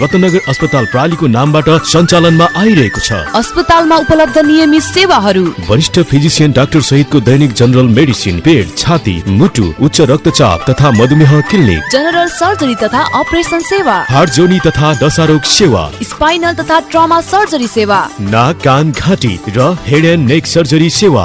रत्नगर अस्पताल प्रालीको नामबाट सञ्चालनमा आइरहेको छ। अस्पतालमा उपलब्ध नियमित सेवाहरू। वरिष्ठ फिजिसियन डाक्टर सहितको दैनिक जनरल मेडिसिन पेट छाती मुटु उच्च रक्तचाप तथा मधुमेह क्लिनिक जनरल सर्जरी तथा अपरेसन सेवा। हार्ट जोनी तथा दशारोग सेवा। स्पाइनल तथा ट्रमा सर्जरी सेवा। नाक कान घाँटी र हेड एन्ड नेक सर्जरी सेवा।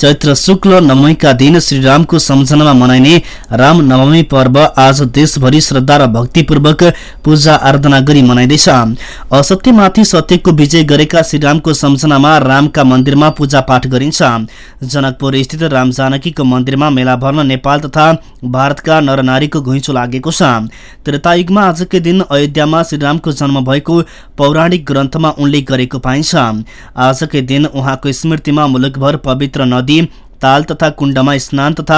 चैत्र शुक्ल नवमीका दिन श्रीरामको सम्झनामा मनाइने राम नवमी पर्व आज देशभरि श्रद्धा र भक्तिपूर्वक पूजा आराधना गरी मनाइँदैछ। असत्यमाथि सत्यको विजय गरेका श्रीरामको सम्झनामा रामका मन्दिरमा पूजा पाठ गरिन्छ। जनकपुर स्थित राम जानकीको मन्दिरमा मेला भर्न नेपाल तथा भारतका नरनारीको घुइँचो लागेको छ। त्रेतायुगमा आजकै दिन अयोध्यामा श्रीरामको जन्म भएको पौराणिक ग्रन्थमा उल्लेख गरेको पाइन्छ। आजकै दिन उहाँको स्मृतिमा मुलुकभर पवित्र नदी ताल तथा कुण्डमा स्नान तथा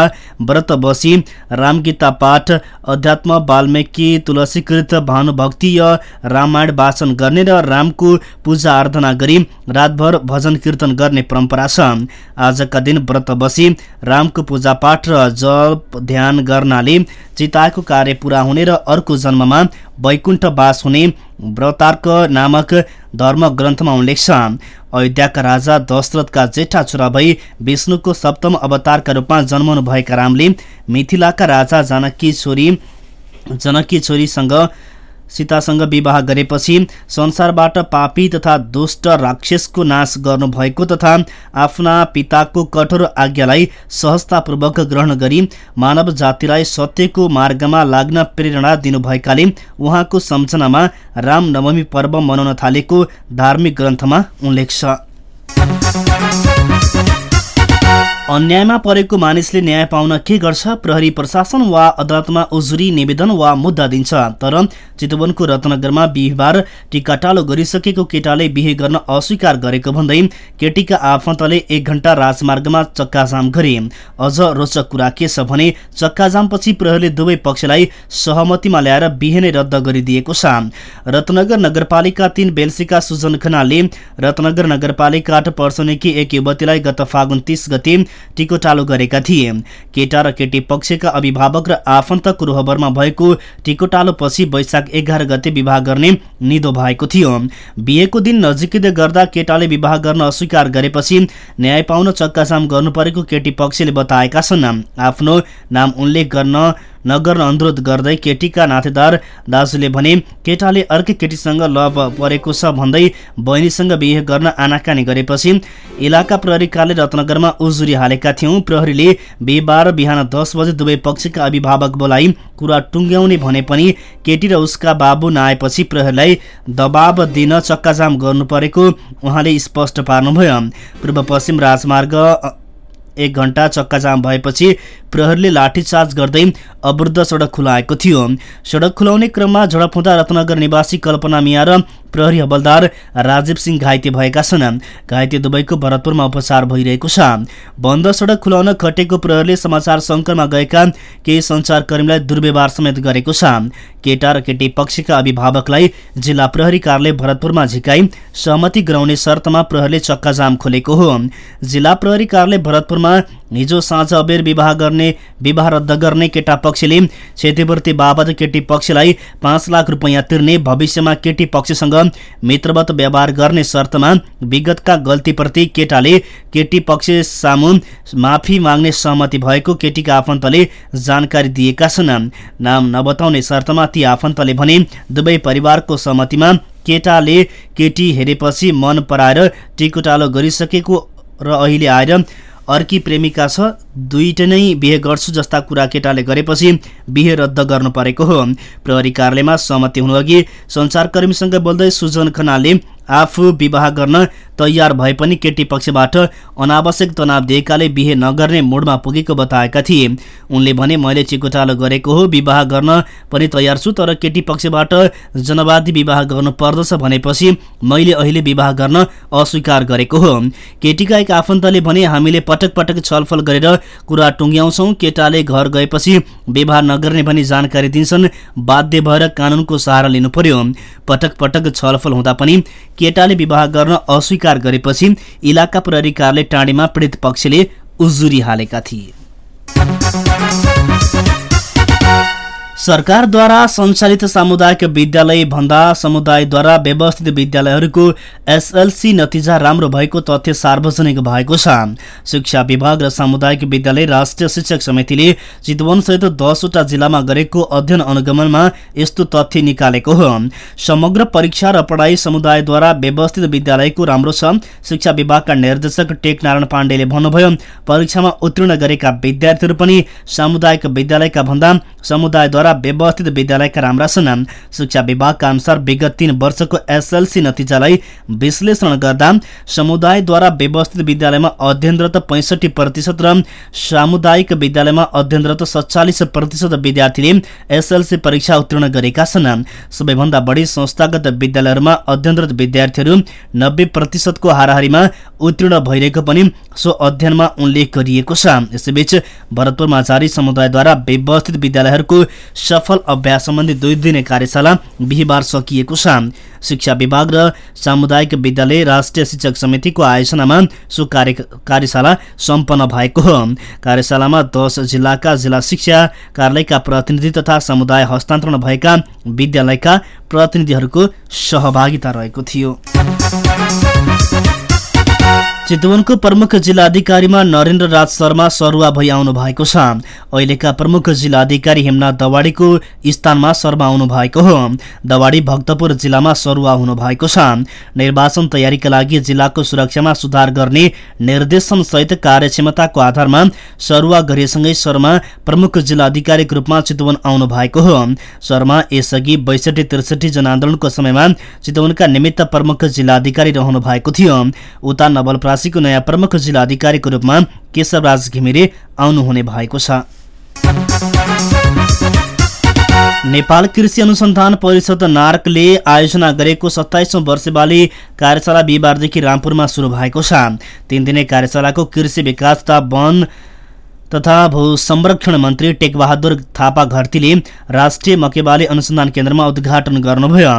व्रत बसी रामगीता पाठ अध्यात्म वाल्मीकि तुलसीकृत भानुभक्ति रामायण वाचन गर्ने र रामको पूजा आराधना गरी रातभर भजन कीर्तन गर्ने परम्परा छ। आजका दिन व्रत बसी रामको पूजा पाठ र जप ध्यान गर्नाले चिताएको कार्य पूरा हुने र अर्को जन्ममा वैकुण्ठ वास हुने व्रतार्क नामक धर्म ग्रन्थमा उल्लेख छ अयोध्याका राजा दशरथका जेठा छोरा भई विष्णुको सप्तम अवतारका रूपमा जन्मनु भएका रामले मिथिलाका राजा जानकी छोरी जनकी छोरीसँग सीतासँग विवाह गरेपछि संसारबाट पापी तथा दुष्ट राक्षसको नाश गर्नुभएको तथा आफ्ना पिताको कठोर आज्ञालाई सहजतापूर्वक ग्रहण गरी मानव जातिलाई सत्यको मार्गमा लाग्न प्रेरणा दिनुभएकाले उहाँको सम्झनामा रामनवमी पर्व मनाउन थालेको धार्मिक ग्रन्थमा उल्लेख छ। अन्यायमा परेको मानिसले न्याय पाउन के गर्छ? प्रहरी प्रशासन वा अदालतमा उजुरी निवेदन वा मुद्दा दिन्छ। तर चितवनको रत्नगरमा बिहिबार टिकाटालो गरिसकेको केटाले बिहे गर्न अस्वीकार गरेको भन्दै केटीका आफन्तले एक घण्टा राजमार्गमा चक्काजाम गरे। अझ रोचक कुरा के छ भने चक्काजामपछि प्रहरीले दुवै पक्षलाई सहमतिमा ल्याएर बिहे नै रद्द गरिदिएको छ। रत्नगर नगरपालिका तीन बेलसीका सुजन खनालले रत्नगर नगरपालिका पर्सनेकी एक युवतीलाई गत फागुन तीस गते टिकोटालो गरेका थिए। केटा र केटी पक्षका अभिभावक र आफन्तको रोहबरमा भएको टिकोटालो पछि वैशाख एघार गते विवाह गर्ने निदो भएको थियो। बिहेको दिन नजिकै गर्दा केटाले विवाह गर्न अस्वीकार गरेपछि न्याय पाउन चक्काजाम गर्नु परेको केटी पक्षले बताएका छन्। आफ्नो नाम उल्लेख गर्न नगर्न अनुरोध गर्दै केटीका नातेदार दाजुले भने केटाले अर्कै केटीसँग लभ परेको छ भन्दै बहिनीसँग बिहे गर्न आनाकानी गरेपछि इलाका प्रहरी कार्यालय रत्नगरमा उजुरी हालेका थियौँ। प्रहरीले बिहिबार बिहान दस बजे दुवै पक्षका अभिभावक बोलाई कुरा टुङ्ग्याउने भने पनि केटी र उसका बाबु नआएपछि प्रहरीलाई दबाब दिन चक्काजाम गर्नु परेको उहाँले स्पष्ट पार्नुभयो। पूर्व पश्चिम राजमार्ग एक घण्टा चक्काजाम भएपछि प्रहरीले लाठीचार्ज गर्दै अवरुद्ध सडक खुलाएको थियो। सडक खुलाउने क्रममा झडप हुँदा रत्नगर निवासी कल्पना मिया र प्रहरी हवलदार राजीव सिंह घाइते भएका छन्। घाइते दुवैको भरतपुरमा उपचार भइरहेको छ। बन्द सडक खुलाउन खटेको प्रहरीले समाचार सङ्करमा गएका केही सञ्चारकर्मीलाई दुर्व्यवहार समेत गरेको छ। केटा र केटी पक्षका अभिभावकलाई जिल्ला प्रहरी कार्यालय भरतपुरमा झिकाई सहमति गराउने शर्तमा प्रहरीले चक्काजाम खोलेको हो। जिल्ला प्रहरी कार्यालय भरतपुरमा हिजो साँझ अबेर विवाह गर्ने विवाह रद्द गर्ने केटा पक्षले क्षतिपूर्ति बाबत केटी पक्षलाई पाँच लाख रुपियाँ तिर्ने भविष्यमा केटी पक्षसँग मित्रवत व्यवहार गर्ने शर्तमा विगतका गल्तीप्रति केटाले केटी पक्ष सामु माफी माग्ने सहमति भएको केटीका आफन्तले जानकारी दिएका छन्। नाम नबताउने शर्तमा ती आफन्तले भने दुवै परिवारको सहमतिमा केटाले केटी हेरेपछि मन पराएर टिकोटालो गरिसकेको र अहिले आएर अर्की प्रेमिका छ दुईटै नै बिहे गर्छु जस्ता कुरा केटाले गरेपछि बिहे रद्द गर्नु परेको हो। प्रहरी कार्यालयमा सहमति हुनुअघि सञ्चारकर्मीसँग बोल्दै सुजन खनालले आफू विवाह गर्न तयार भए पनि केटी पक्षबाट अनावश्यक तनाव दिएकाले बिहे नगर्ने मोडमा पुगेको बताएका थिए। उनले भने मैले चिकोटालो गरेको हो विवाह गर्न पनि तयार छु तर केटी पक्षबाट जनवादी विवाह गर्नु पर्दछ भनेपछि मैले अहिले विवाह गर्न अस्वीकार गरेको हो। केटीका एक आफन्तले भने हामीले पटक पटक छलफल गरेर कुरा टुङ्ग्याउँछौँ। केटाले घर गएपछि विवाह नगर्ने भनी जानकारी दिन्छन्। बाध्य भएर कानुनको सहारा लिनु पर्यो। पटक पटक छलफल हुँदा पनि केटाले विवाह गर्न अस्वीकार गरेपछि इलाका प्रहरी कार्यालय टाँडीमा पीडित पक्षले उजुरी हालेका थिए। सरकारद्वारा सञ्चालित सामुदायिक विद्यालय भन्दा समुदायद्वारा व्यवस्थित विद्यालयहरूको एसएलसी नतिजा राम्रो भएको तथ्य सार्वजनिक भएको छ। शिक्षा विभाग र सामुदायिक विद्यालय राष्ट्रिय शिक्षक समितिले चितवनसहित दसवटा जिल्लामा गरेको अध्ययन अनुगमनमा यस्तो तथ्य निकालेको हो। समग्र परीक्षा र पढाइ समुदायद्वारा व्यवस्थित विद्यालयको राम्रो छ शिक्षा विभागका निर्देशक टेक नारायण पाण्डेले भन्नुभयो परीक्षामा उत्तीर्ण गरेका विद्यार्थीहरू पनि सामुदायिक विद्यालयका भन्दा समुदायद्वारा व्यवस्थित विद्यालयका राम्रा छन् शिक्षा विभागका अनुसार विगत तीन वर्षको एसएलसी नतिजालाई विश्लेषण गर्दा समुदायद्वारा व्यवस्थित विद्यालयमा अध्ययनरत पैँसठी प्रतिशत र सामुदायिक विद्यालयमा अध्ययनरत सत्तालिस प्रतिशत विद्यार्थीले एसएलसी परीक्षा उत्तीर्ण गरेका छन्। सबैभन्दा बढी संस्थागत विद्यालयहरूमा अध्ययनरत विद्यार्थीहरू नब्बे प्रतिशतको हाराहारीमा उत्तीर्ण भइरहेको पनि सो अध्ययनमा उल्लेख गरिएको छ। यसैबीच भरतपुरमा जारी समुदायद्वारा व्यवस्थित विद्यालयहरूको सफल अभ्यास सम्बन्धी दुई दिने कार्यशाला बिहिबार सकिएको छ। शिक्षा विभाग र सामुदायिक विद्यालय राष्ट्रिय शिक्षक समितिको आयोजनामा सो कार्य कार्यशाला सम्पन्न भएको हो। कार्यशालामा दस जिल्लाका जिल्ला शिक्षा कार्यालयका प्रतिनिधि तथा समुदाय हस्तान्तरण भएका विद्यालयका प्रतिनिधिहरूको सहभागिता रहेको थियो। चितवनको प्रमुख जिल्लाधिकारीमा नरेन्द्र राज शर्मा सरुवा भई आउनु भएको छ। अहिलेका प्रमुख जिल्लाधिकारी हेमनाथ दवाडीको स्थानमा शर्मा आउनु भएको हो। दवाडी भक्तपुर जिल्लामा सरुवा हुनु भएको छ। निर्वाचन तयारीका लागि जिल्लाको सुरक्षामा सुधार गर्ने निर्देशन सहित कार्यक्षमताको आधारमा सरुवा गरिएसँगै शर्मा प्रमुख जिल्लाधिकारीको रूपमा चितवन आउनु भएको हो। शर्मा यसअघि बैसठी त्रिसठी जनआन्दोलनको समयमा चितवनका निमित्त प्रमुख जिल्लाधिकारी रहनु भएको थियो। उता नवलप्रा नवलपरासीको नयाँ प्रमुख जिल्लाधिकारीको रूपमा केशवराज घिमिरे आउनुहुने भएको छ। नेपाल कृषि अनुसन्धान परिषद नार्कले आयोजना गरेको सत्ताइसौँ वर्षवाली कार्यशाला बिहिबारदेखि रामपुरमा सुरु भएको छ। तीन दिने कार्यशालाको कृषि विकास तथा वन तथा भू संरक्षण मन्त्री टेकबहादुर थापा घरतीले राष्ट्रिय मकेबाली अनुसन्धान केन्द्रमा उद्घाटन गर्नुभयो।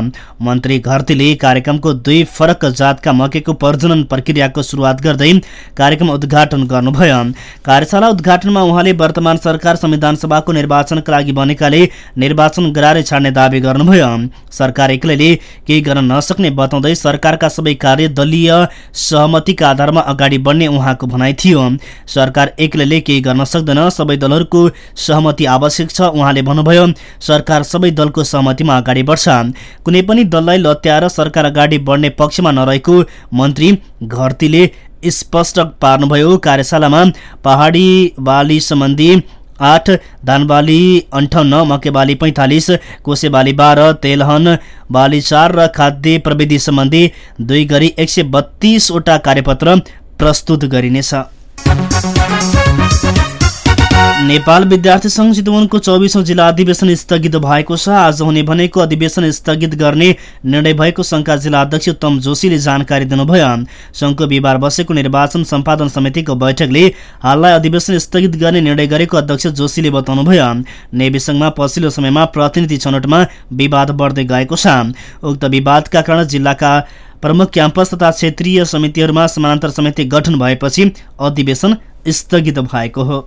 मन्त्री घरतीले कार्यक्रमको दुई फरक जातका मकेको प्रजनन प्रक्रियाको सुरुवात गर्दै कार्यक्रम उद्घाटन गर्नुभयो। कार्यशाला उद्घाटनमा उहाँले वर्तमान सरकार संविधान सभाको निर्वाचनका लागि बनेकाले निर्वाचन गराएर छाड्ने दावी गर्नुभयो। सरकार एक्लैले केही गर्न नसक्ने बताउँदै सरकारका सबै कार्य दलीय सहमतिका आधारमा अगाडि बढ्ने उहाँको भनाइ थियो। सरकार एक्लैले केही गर्न सक्दैन सबै दलहरूको सहमति आवश्यक छ उहाँले भन्नुभयो सरकार सबै दलको सहमतिमा अगाडि बढ्छ। कुनै पनि दललाई लत्याएर सरकार अगाडि बढ्ने पक्षमा नरहेको मन्त्री घरतीले स्पष्ट पार्नुभयो। कार्यशालामा पहाडी बाली सम्बन्धी आठ धान बाली अन्ठाउन्न मकै बाली पैँतालिस कोसे बाली बाह्र तेलहन बाली चार र खाद्य प्रविधि सम्बन्धी दुई गरी एक सय बत्तीसवटा कार्यपत्र प्रस्तुत गरिनेछ। नेपाल विद्यार्थी संघ चितवनको चौबिसौँ जिल्ला अधिवेशन स्थगित भएको छ। आज हुने भनेको अधिवेशन स्थगित गर्ने निर्णय भएको संघका जिल्ला अध्यक्ष उत्तम जोशीले जानकारी दिनुभयो। संघको बिहिबार बसेको निर्वाचन सम्पादन समितिको बैठकले हाललाई अधिवेशन स्थगित गर्ने निर्णय गरेको अध्यक्ष जोशीले बताउनुभयो। नेवी संघमा पछिल्लो समयमा प्रतिनिधि छनौटमा विवाद बढ्दै गएको छ। उक्त विवादका कारण जिल्लाका प्रमुख क्याम्पस तथा क्षेत्रीय समितिहरूमा समानान्तर समिति गठन भएपछि अधिवेशन स्थगित भएको हो।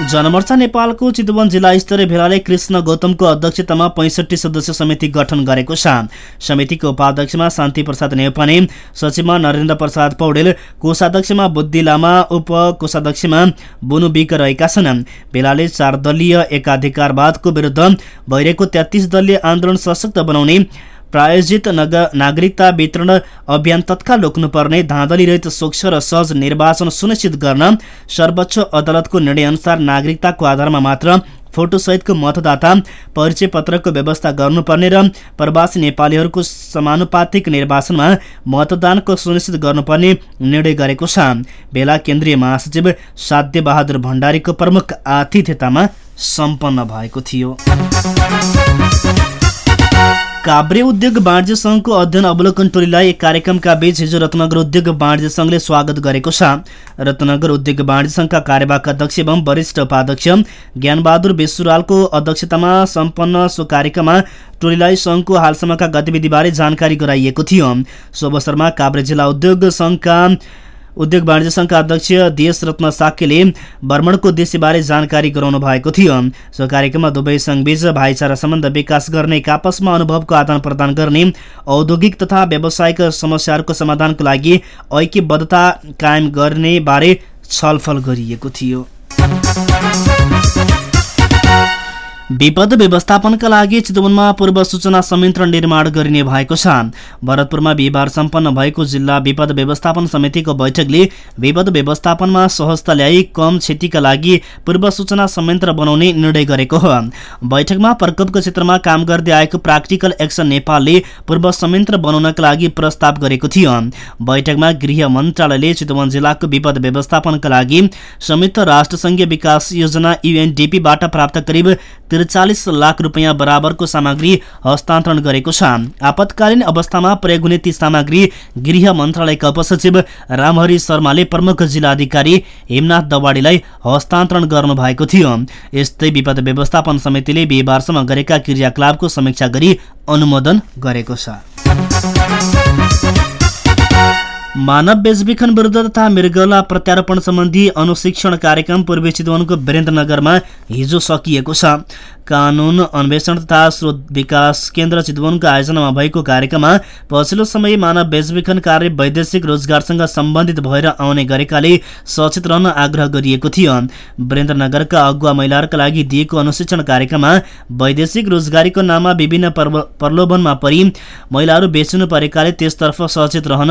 जनमोर्चा नेपालको चितवन जिल्ला स्तरीय भेलाले कृष्ण गौतमको अध्यक्षतामा पैँसठी सदस्य समिति गठन गरेको छ। समितिको उपाध्यक्षमा शान्ति प्रसाद नेौपाने सचिवमा नरेन्द्र प्रसाद पौडेल कोषाध्यक्षमा बुद्धि लामा उप कोषाध्यक्षमा बुनु विक रहेका छन्। भेलाले चार दलीय एकाधिकारवादको विरुद्ध भइरहेको तेत्तिस दलीय आन्दोलन सशक्त बनाउने प्रायोजित नग नागरिकता वितरण अभियान तत्काल रोक्नुपर्ने धाँधली रहित स्वच्छ र सहज निर्वाचन सुनिश्चित गर्न सर्वोच्च अदालतको निर्णयअनुसार नागरिकताको आधारमा मात्र फोटोसहितको मतदाता परिचय पत्रको व्यवस्था गर्नुपर्ने र प्रवासी नेपालीहरूको समानुपातिक निर्वाचनमा मतदानको सुनिश्चित गर्नुपर्ने निर्णय गरेको छ। बेला केन्द्रीय महासचिव साध्य बहादुर भण्डारीको प्रमुख आतिथ्यतामा सम्पन्न भएको थियो। काभ्रे उद्योग वाणिज्य संघको अध्ययन अवलोकन टोलीलाई कार्यक्रमका बीच हिजो रत्नगर उद्योग वाणिज्य संघले स्वागत गरेको छ। रत्नगर उद्योग वाणिज्य संघका कार्यवाहक अध्यक्ष एवं वरिष्ठ उपाध्यक्ष ज्ञानबहादुर बेसुरालको अध्यक्षतामा सम्पन्न सो कार्यक्रममा टोलीलाई संघको हालसम्मका गतिविधिबारे जानकारी गराइएको थियो। सो अवसरमा काभ्रे जिल्ला उद्योग संघका उद्योग वाणिज्य संघका अध्यक्ष देश रत्न साक्यले भ्रमणको उद्देश्यबारे जानकारी गराउनु भएको थियो। सो कार्यक्रममा दुवै संघबीच भाइचारा सम्बन्ध विकास गर्ने एक आपसमा अनुभवको आदान प्रदान गर्ने औद्योगिक तथा व्यावसायिक समस्याहरूको समाधानको लागि ऐक्यबद्धता कायम गर्ने बारे छलफल गरिएको थियो। विपद व्यवस्थापनका लागि चितवनमा पूर्व सूचना संयन्त्र निर्माण गरिने भएको छ। भरतपुरमा बिहिबार सम्पन्न भएको जिल्ला विपद व्यवस्थापन समितिको बैठकले विपद व्यवस्थापनमा सहजता ल्याई कम क्षतिका लागि पूर्व सूचना संयन्त्र बनाउने निर्णय गरेको हो। बैठकमा प्रकोपको क्षेत्रमा काम गर्दै आएको प्राक्टिकल एक्सन नेपालले पूर्व संयन्त्र बनाउनका लागि प्रस्ताव गरेको थियो। बैठकमा गृह मन्त्रालयले चितवन जिल्लाको विपद व्यवस्थापनका लागि संयुक्त राष्ट्रसङ्घीय विकास योजना युएनडिपीबाट प्राप्त करिब त्रिचालिस लाख रुपियाँ बराबरको सामग्री हस्तान्तरण गरेको छ। आपतकालीन अवस्थामा प्रयोग हुने ती सामग्री गृह मन्त्रालयका उपसचिव रामहरि शर्माले प्रमुख जिल्ला अधिकारी हेमनाथ दवाडीलाई हस्तान्तरण गर्नु भएको थियो। यस्तै विपद व्यवस्थापन समितिले बिहिबारसम्म गरेका क्रियाकलापको समीक्षा गरी अनुमोदन गरेको छ। मानव बेचबिखन विरुद्ध तथा मृगला प्रत्यारोपण सम्बन्धी अनुशिक्षण कार्यक्रम पूर्वी चितवनको वीरेन्द्रनगरमा हिजो सकिएको छ। कानुन अन्वेषण तथा स्रोत विकास केन्द्र चितवनको आयोजनामा भएको कार्यक्रममा पछिल्लो समय मानव बेचबिखन कार्य वैदेशिक रोजगारसँग सम्बन्धित भएर आउने गरेकाले सचेत रहन आग्रह गरिएको थियो। वीरेन्द्रनगरका अगुवा महिलाहरूका लागि दिएको अनुशिक्षण कार्यक्रममा वैदेशिक रोजगारीको नाममा विभिन्न प्रलोभनमा परि महिलाहरू बेचिनु परेकाले त्यसतर्फ सचेत रहन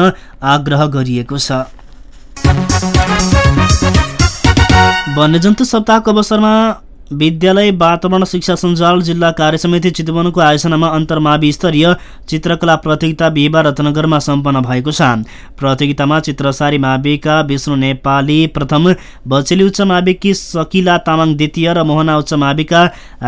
आग्रह गरिएको छ। वन्यजन्तु सप्ताहको अवसरमा विद्यालय वातावरण शिक्षा सञ्जाल जिल्ला कार्य समिति चितवनको आयोजनामा अन्तर्मावि स्तरीय चित्रकला प्रतियोगिता बिहिबार रत्नगरमा सम्पन्न भएको छ। प्रतियोगितामा चित्रसारी माविका विष्णु नेपाली प्रथम बचेली उच्च माविकी सकिला तामाङ द्वितीय र मोहना उच्च माविका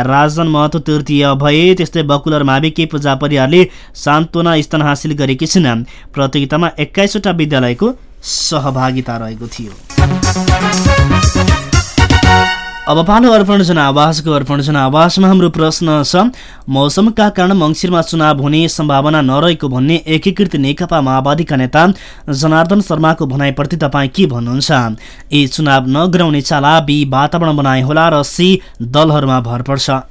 राजन महतो तृतीय भए त्यस्तै बकुलर माविकी पूजा परियारले सान्त्वना स्थान हासिल गरेकी छिन्। प्रतियोगितामा एक्काइसवटा विद्यालयको सहभागिता रहेको थियो। अब पालो अर्पण जनावासको अर्पण जनावासमा हाम्रो प्रश्न छ मौसमका कारण मङ्सिरमा चुनाव हुने सम्भावना नरहेको भन्ने एकीकृत नेकपा माओवादीका नेता जनार्दन शर्माको भनाइप्रति तपाईँ के भन्नुहुन्छ? ए चुनाव नगराउने चाला बी वातावरण बनाए होला र सी दलहरूमा भर पर्छ।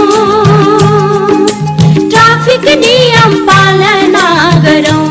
नियम पालना गरौँ